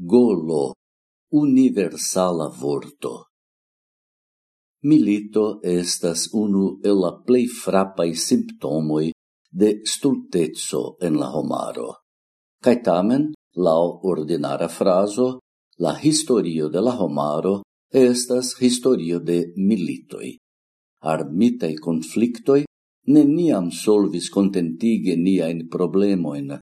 golo, universala vorto. Milito estas unu el la plei frappai simptomoi de stultezzo en la homaro. Cai tamen, lau ordinara fraso, la historio de la homaro estas historio de militoi. Armitai conflictoi neniam solvis contentige niain problemoin,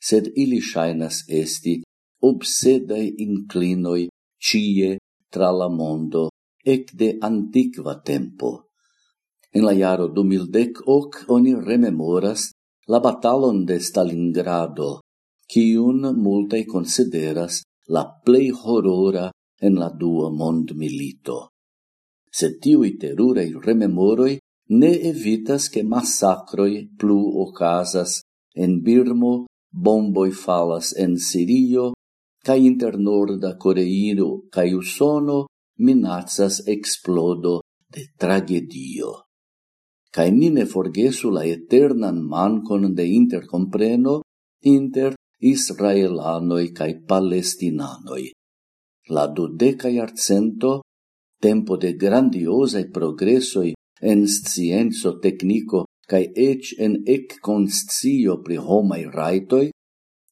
sed ili shainas esti obsedae inclinoi cie tra la mondo ec de antiqua tempo. En la jaro 2010 hoc oni rememoras la batalon de Stalingrado, cium multae consideras la plei horrora en la dua mond milito. Se tiui terurei rememoroi ne evitas che massacroi plu ocasas en Birmo, bomboi falas en Sirio, ca inter Norda Coreino ca Usono minazzas explodo de tragedio. Ca ni ne forgesu la eternan mancon de intercompreno inter Israelanoi ca Palestinanoi. La dudeca iarcento, tempo de grandiosai progressoi en scienzo tecnico cae ec en ec conscio pri homai raitoi,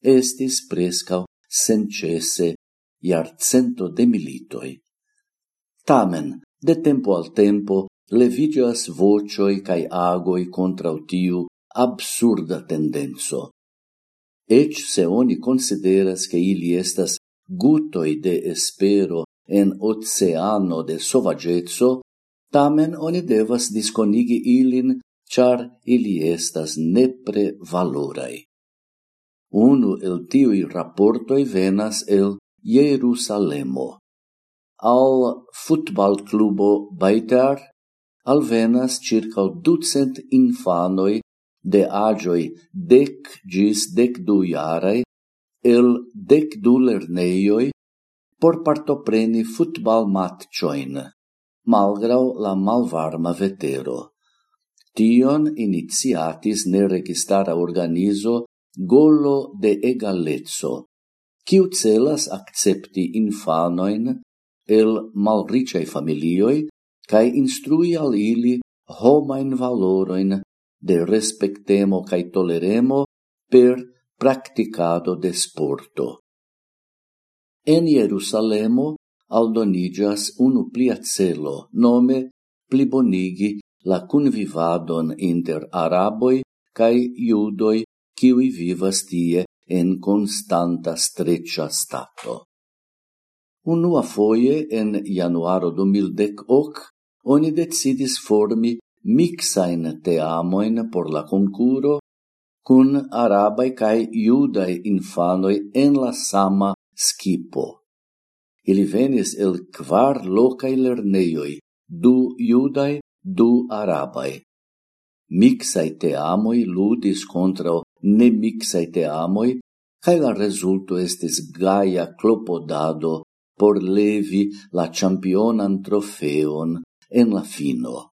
estis prescau sencese iarcento de militoi. Tamen, de tempo al tempo, levigas vocioi cae agoi contra tiu absurda tendenzo. Ec se oni consideras che ili estas gutoi de espero en oceano de sovagezzo, tamen oni devas disconigi ilin, char ili estas nepre valorai. Unu el tiui rapportoi venas el Jerusalemo. Al futbal clubo Baitar al venas circa ducent infanoi de agioi dec gis dec du jarei el dec du lerneioi por partopreni futbal matcioin, malgrau la malvarma vetero. Tion iniziatis neregistara organizo gollo de egalezzo, kiu celas accepti infanoin el malricei familioi cae instrui al ili homain valoroin de respectemo cae toleremo per practicado de sporto. En Jerusalemo aldonigas unu plia celo, nome plibonigi la convivadon inter araboi cae iudoi kiui vivas tie en constanta streccia stato. Unua foie en januaro 2010 oni decidis formi mixain teamoin por la concuro cun arabai cae iudae infanoi en la sama skipo. Ili venis el quar locae lerneioi, du iudae, du arabai. Mixai teamoi ludis contra ne mixai teamoi, cae la resulto estis gaia clopodado por levi la championan trofeon en la fino.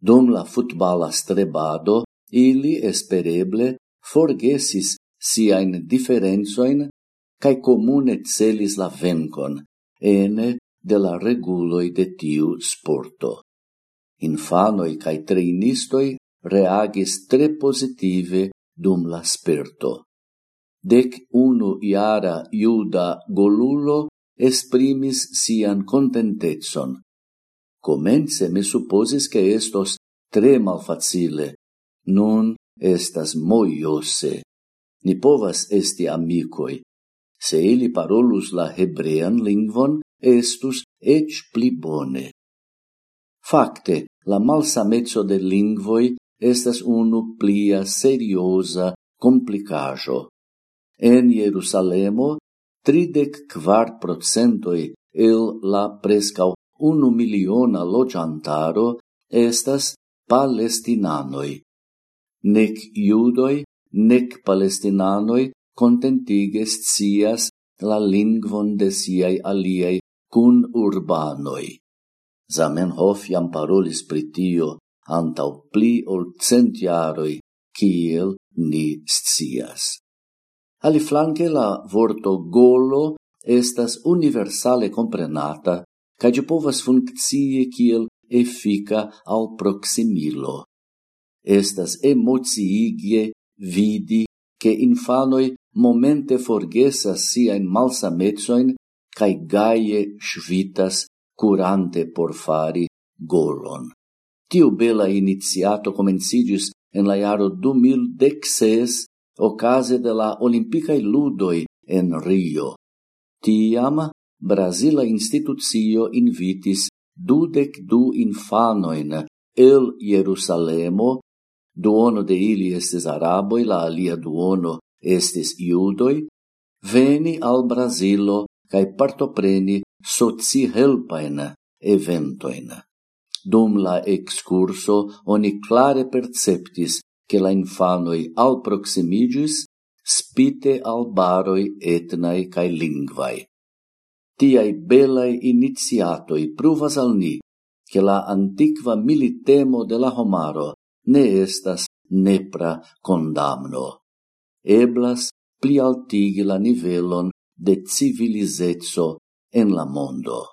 Dum la futbala strebado, ili espereble forgesis siain differenzoin cae comune celis la vencon ene de la reguloi de tiu sporto. Infanoi cae treinistoi reagis tre positive dum la sperto. Dec unu iara iuda golulo esprimis sian contentezon. Comence me supposis che estos tre malfacile, nun estas moiose. Ni povas esti amicoi. Se ili parolus la hebrean lingvon, estus ec pli bone. Fakte, la malsamezzo de lingvoi estas unu plia seriosa complicajo. En Jerusalemo, tridec quart procentoi el la prescau unu miliona lociantaro estas palestinanoi. Nec judoi, nec palestinanoi contentige cias la lingvon de siai aliei cun urbanoi. Zamenhof jam parolis pritio antau pli ol cent jaroi, kiel ni scias. Ali flanque la vorto golo estas universale comprenata, ca gi povas funccie kiel effica al proximilo. Estas emociigie vidi che infanoi momente forgesas siain malsametsoin cae gaie svitas curante por fari golon. Tiu bela iniziato comencigis en la iaro 2016 ocase de la Olimpicae Ludoi en Rio. Tiam, Brasila institucio invitis dudec du infanoin el Jerusalemo, duono de ili estes araboi, la alia duono estes iudoi, veni al Brasilo cae partopreni soci helpaina eventoin. Dum la excurso oni clare perceptis che la infanoi al proximigis spite al baroi etnai cae lingvai. Tiai belai iniziatoi pruvas al ni che la antiqua militemo de la homaro ne estas nepra condamno. Eblas pli altigi la nivelon de civilizetso en la mondo.